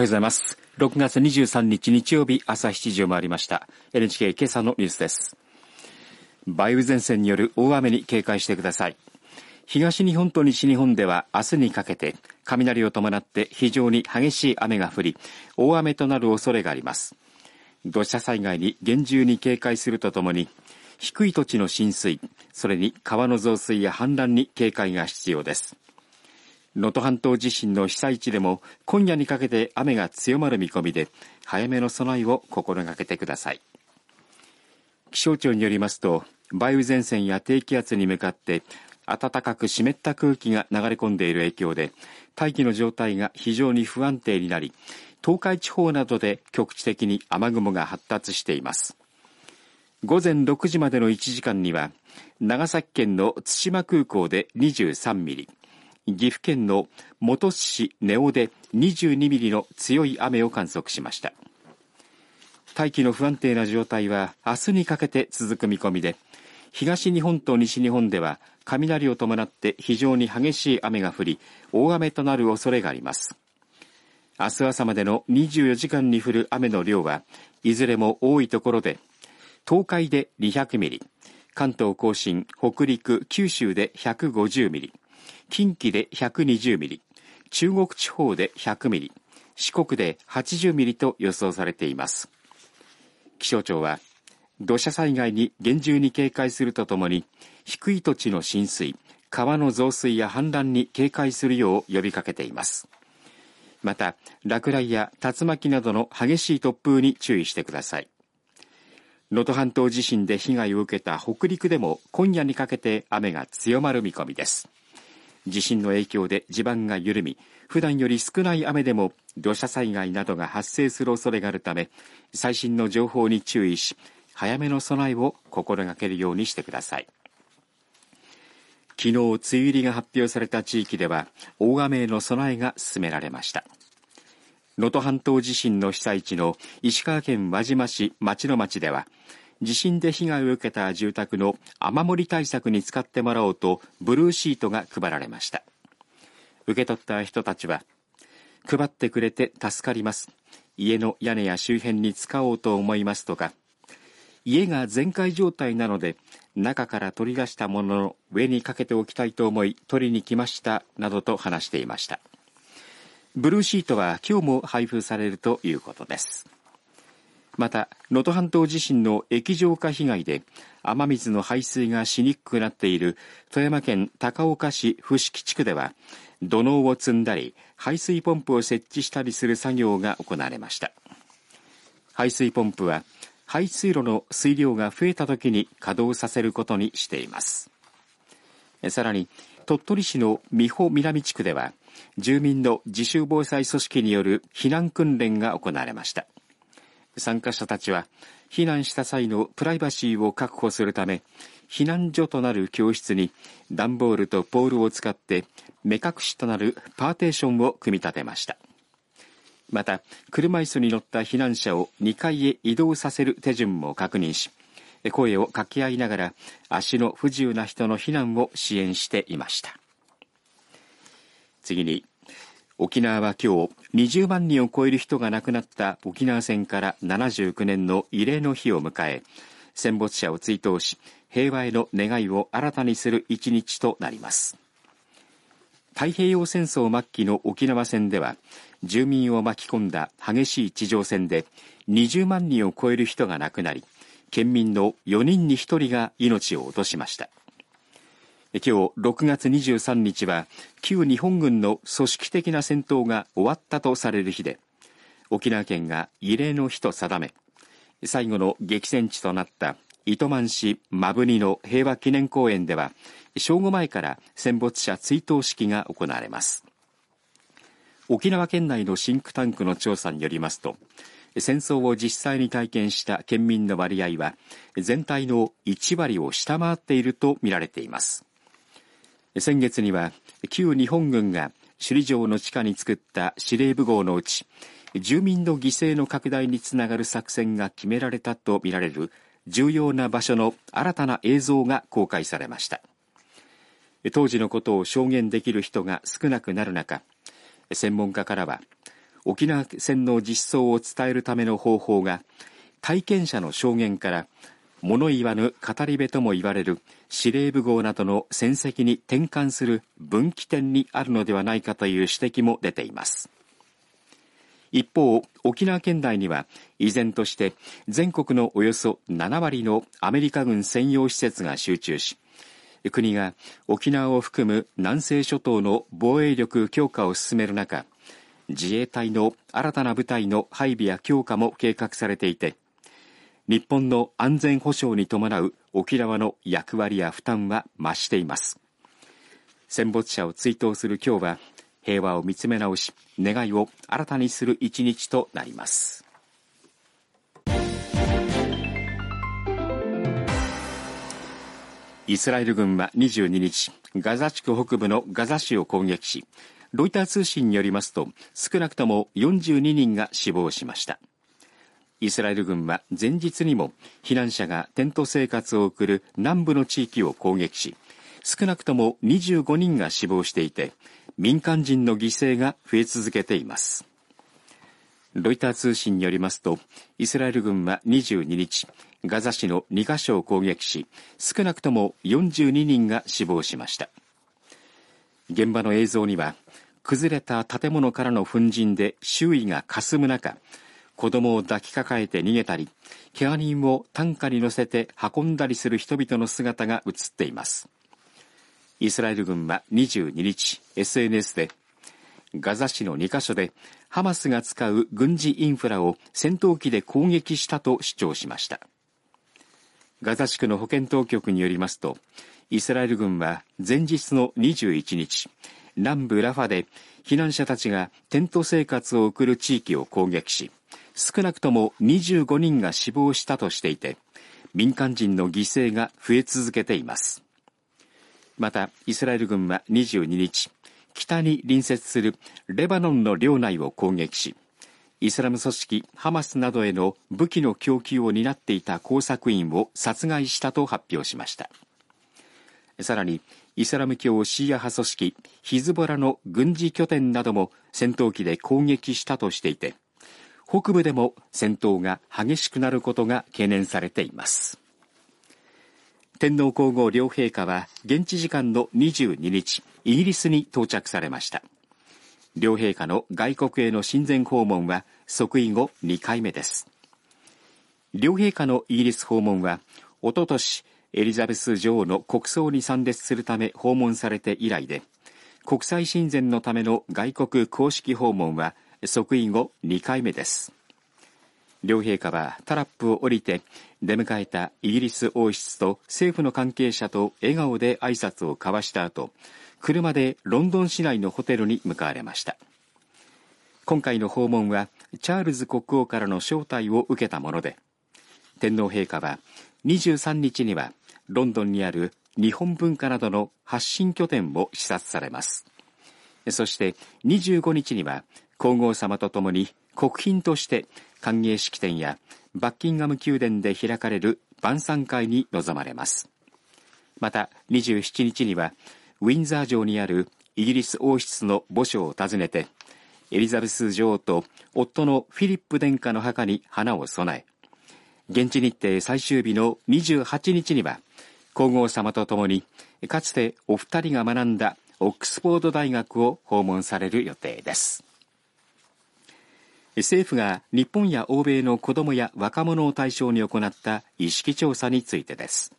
はようございます。6月23日日曜日朝7時を回りました。NHK 今朝のニュースです。梅雨前線による大雨に警戒してください。東日本と西日本では明日にかけて雷を伴って非常に激しい雨が降り、大雨となる恐れがあります。土砂災害に厳重に警戒するとともに、低い土地の浸水、それに川の増水や氾濫に警戒が必要です。能登半島地震の被災地でも今夜にかけて雨が強まる見込みで早めの備えを心がけてください。気象庁によりますと梅雨前線や低気圧に向かって暖かく湿った空気が流れ込んでいる影響で大気の状態が非常に不安定になり東海地方などで局地的に雨雲が発達しています。午前6時までの1時間には長崎県の対馬空港で23ミリ岐阜県の本巣市根尾で22ミリの強い雨を観測しました。大気の不安定な状態は明日にかけて続く見込みで東日本と西日本では雷を伴って非常に激しい雨が降り大雨となる恐れがあります。明日朝までの24時間に降る雨の量はいずれも多いところで東海で200ミリ関東甲信北陸九州で150ミリ近畿で120ミリ、中国地方で100ミリ、四国で80ミリと予想されています。気象庁は、土砂災害に厳重に警戒するとともに、低い土地の浸水、川の増水や氾濫に警戒するよう呼びかけています。また、落雷や竜巻などの激しい突風に注意してください。能登半島地震で被害を受けた北陸でも今夜にかけて雨が強まる見込みです。地震の影響で地盤が緩み普段より少ない雨でも土砂災害などが発生する恐れがあるため最新の情報に注意し早めの備えを心がけるようにしてください。昨日梅雨入りが発表された地域では大雨への備えが進められました。能登半島地震の被災地の石川県輪島市町の町では地震で被害を受けた住宅の雨漏り対策に使ってもらおうとブルーシートが配られました。受け取った人たちは配ってくれて助かります。家の屋根や周辺に使おうと思いますとか家が全壊状態なので中から取り出したものの上にかけておきたいと思い取りに来ましたなどと話していました。ブルーシートは今日も配布されるということです。また能登半島地震の液状化被害で雨水の排水がしにくくなっている富山県高岡市伏木地区では土のうを積んだり排水ポンプを設置したりする作業が行われました。排水ポンプは排水路の水量が増えた時に稼働させることにしています。さらに鳥取市の美保南地区では住民の自主防災組織による避難訓練が行われました。参加者たちは避難した際のプライバシーを確保するため避難所となる教室に段ボールとポールを使って目隠しとなるパーテーションを組み立てました。また車椅子に乗った避難者を2階へ移動させる手順も確認し声を掛け合いながら足の不自由な人の避難を支援していました。次に沖縄は今日20万人を超える人が亡くなった沖縄戦から79年の慰霊の日を迎え戦没者を追悼し平和への願いを新たにする一日となります。太平洋戦争末期の沖縄戦では住民を巻き込んだ激しい地上戦で20万人を超える人が亡くなり県民の4人に1人が命を落としました。今日6月23日は旧日本軍の組織的な戦闘が終わったとされる日で沖縄県が慰霊の日と定め最後の激戦地となった糸満市摩文仁の平和記念公園では正午前から戦没者追悼式が行われます。沖縄県内のシンクタンクの調査によりますと戦争を実際に体験した県民の割合は全体の1割を下回っているとみられています。先月には旧日本軍が首里城の地下に作った司令部号のうち住民の犠牲の拡大につながる作戦が決められたとみられる重要な場所の新たな映像が公開されました。当時のことを証言できる人が少なくなる中専門家からは沖縄戦の実相を伝えるための方法が体験者の証言から物言わぬ語り部とも言われる司令部号などの戦績に転換する分岐点にあるのではないかという指摘も出ています。一方沖縄県内には依然として全国のおよそ7割のアメリカ軍専用施設が集中し国が沖縄を含む南西諸島の防衛力強化を進める中自衛隊の新たな部隊の配備や強化も計画されていて日本の安全保障に伴う沖縄の役割や負担は増しています。戦没者を追悼する今日は平和を見つめ直し願いを新たにする一日となります。イスラエル軍は22日ガザ地区北部のガザ市を攻撃しロイター通信によりますと少なくとも42人が死亡しました。イスラエル軍は前日にも避難者がテント生活を送る南部の地域を攻撃し少なくとも25人が死亡していて民間人の犠牲が増え続けています。ロイター通信によりますとイスラエル軍は22日ガザ市の2カ所を攻撃し少なくとも42人が死亡しました。現場の映像には崩れた建物からの粉塵で周囲が霞む中子供を抱きかかえて逃げたり、怪我人を担架に乗せて運んだりする人々の姿が映っています。イスラエル軍は22日、SNS で、ガザ市の2カ所でハマスが使う軍事インフラを戦闘機で攻撃したと主張しました。ガザ地区の保健当局によりますと、イスラエル軍は前日の21日、南部ラファで避難者たちがテント生活を送る地域を攻撃し、少なくとも25人が死亡したとしていて、民間人の犠牲が増え続けています。また、イスラエル軍は22日、北に隣接するレバノンの領内を攻撃し、イスラム組織ハマスなどへの武器の供給を担っていた工作員を殺害したと発表しました。さらに、イスラム教シーア派組織ヒズボラの軍事拠点なども戦闘機で攻撃したとしていて、北部でも戦闘が激しくなることが懸念されています。天皇皇后両陛下は現地時間の22日イギリスに到着されました。両陛下の外国への親善訪問は即位後2回目です。両陛下のイギリス訪問はおととしエリザベス女王の国葬に参列するため訪問されて以来で国際親善のための外国公式訪問は即位後2回目です。両陛下はタラップを降りて出迎えたイギリス王室と政府の関係者と笑顔で挨拶を交わした後車でロンドン市内のホテルに向かわれました。今回の訪問はチャールズ国王からの招待を受けたもので天皇陛下は23日にはロンドンにある日本文化などの発信拠点を視察されます。そして25日には皇后さまと共に国賓として歓迎式典やバッキンガム宮殿で開かれる晩餐会に臨まれます。また27日にはウィンザー城にあるイギリス王室の墓所を訪ねてエリザベス女王と夫のフィリップ殿下の墓に花を供え現地日程最終日の28日には皇后さまと共にかつてお二人が学んだオックスフォード大学を訪問される予定です。政府が日本や欧米の子どもや若者を対象に行った意識調査についてです。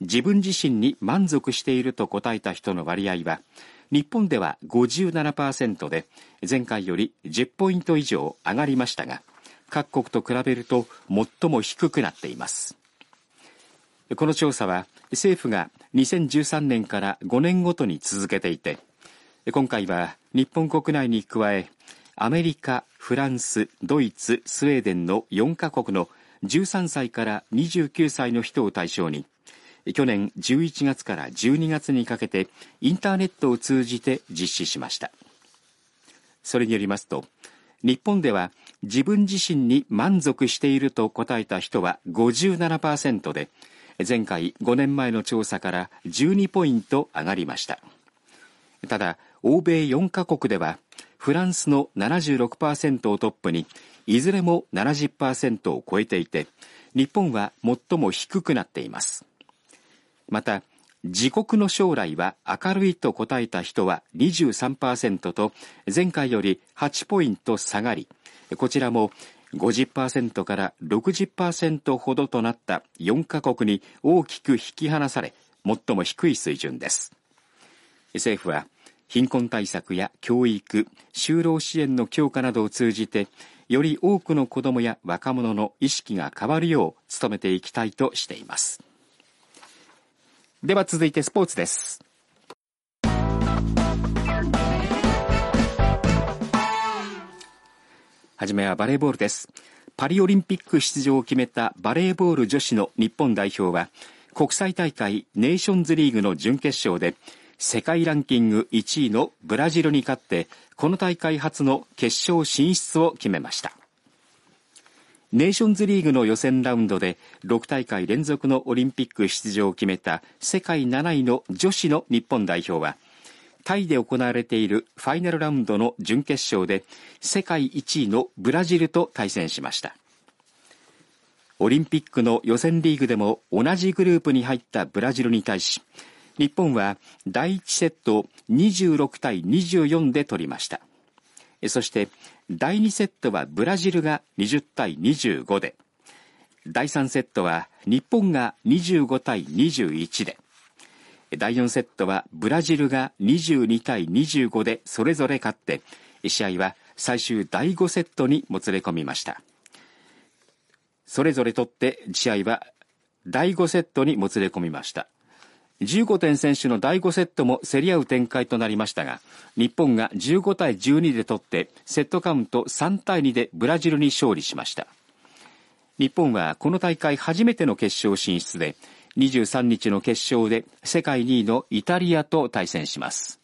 自分自身に満足していると答えた人の割合は日本では57%で前回より10ポイント以上上がりましたが各国と比べると最も低くなっています。この調査は政府が2013年から5年ごとに続けていて今回は日本国内に加えアメリカ、フランス、ドイツ、スウェーデンの4カ国の13歳から29歳の人を対象に、去年11月から12月にかけてインターネットを通じて実施しました。それによりますと、日本では自分自身に満足していると答えた人は57%で、前回5年前の調査から12ポイント上がりました。ただ、欧米4カ国ではフランスの76%をトップにいずれも70%を超えていて日本は最も低くなっています。また自国の将来は明るいと答えた人は23%と前回より8ポイント下がりこちらも50%から60%ほどとなった4カ国に大きく引き離され最も低い水準です。政府は貧困対策や教育就労支援の強化などを通じてより多くの子どもや若者の意識が変わるよう努めていきたいとしています。では続いてスポーツです。はじめはバレーボールです。パリオリンピック出場を決めたバレーボール女子の日本代表は国際大会ネーションズリーグの準決勝で世界ランキング1位のブラジルに勝ってこの大会初の決勝進出を決めました。ネーションズリーグの予選ラウンドで6大会連続のオリンピック出場を決めた世界7位の女子の日本代表はタイで行われているファイナルラウンドの準決勝で世界1位のブラジルと対戦しました。オリンピックの予選リーグでも同じグループに入ったブラジルに対し日本は第1セットを26対24で取りました。そして第2セットはブラジルが20対25で。第3セットは日本が25対21で。第4セットはブラジルが22対25でそれぞれ勝って試合は最終第5セットにもつれ込みました。それぞれとって試合は第5セットにもつれ込みました。15点選手の第5セットも競り合う展開となりましたが日本が15対12で取ってセットカウント3対2でブラジルに勝利しました。日本はこの大会初めての決勝進出で23日の決勝で世界2位のイタリアと対戦します。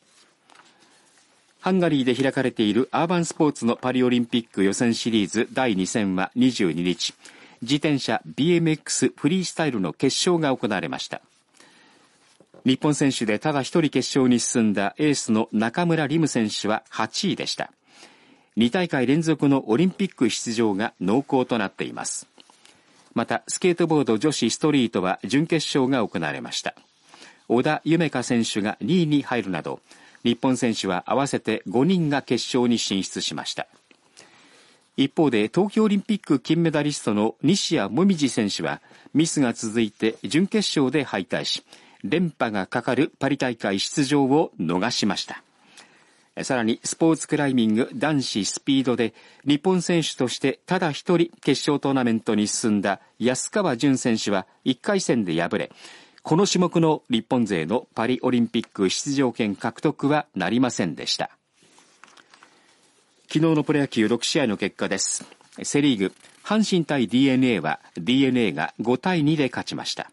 ハンガリーで開かれているアーバンスポーツのパリオリンピック予選シリーズ第2戦は22日。自転車 BMX フリースタイルの決勝が行われました。日本選手でただ一人決勝に進んだエースの中村輪夢選手は8位でした。2大会連続のオリンピック出場が濃厚となっています。また、スケートボード女子ストリートは準決勝が行われました。小田夢香選手が2位に入るなど、日本選手は合わせて5人が決勝に進出しました。一方で東京オリンピック金メダリストの西矢椛選手はミスが続いて準決勝で敗退し、連覇がかかるパリ大会出場を逃しました。さらにスポーツクライミング男子スピードで日本選手としてただ一人決勝トーナメントに進んだ安川潤選手は1回戦で敗れ、この種目の日本勢のパリオリンピック出場権獲得はなりませんでした。昨日のプロ野球6試合の結果です。セリーグ、阪神対 DNA は DNA が5対2で勝ちました。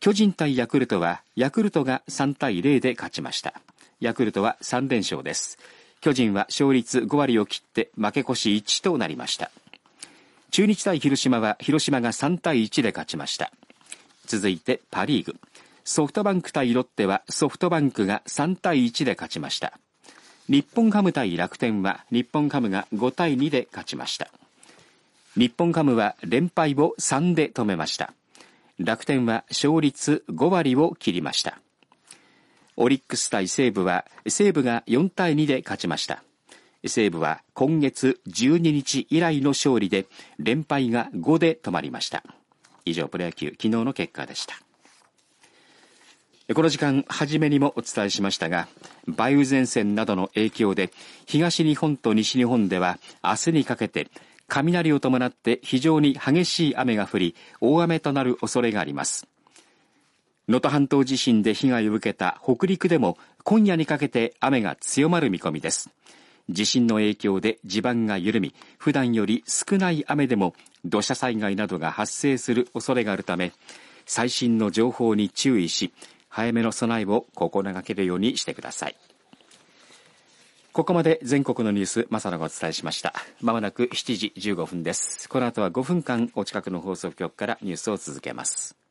巨人対ヤクルトはヤクルトが3対0で勝ちました。ヤクルトは3連勝です。巨人は勝率5割を切って負け越し1となりました。中日対広島は広島が3対1で勝ちました。続いてパリーグ。ソフトバンク対ロッテはソフトバンクが3対1で勝ちました。日本ハム対楽天は日本ハムが5対2で勝ちました。日本ハムは連敗を3で止めました。楽天は勝率5割を切りました。オリックス対西武は西武が4対2で勝ちました。西武は今月12日以来の勝利で連敗が5で止まりました。以上プロ野球昨日の結果でした。この時間、初めにもお伝えしましたが、梅雨前線などの影響で、東日本と西日本では明日にかけて雷を伴って非常に激しい雨が降り、大雨となる恐れがあります。能登半島地震で被害を受けた北陸でも今夜にかけて雨が強まる見込みです。地震の影響で地盤が緩み、普段より少ない雨でも土砂災害などが発生する恐れがあるため、最新の情報に注意し、早めの備えを心がけるようにしてください。ここまで全国のニュース、まさのがお伝えしました。まもなく7時15分です。この後は5分間お近くの放送局からニュースを続けます。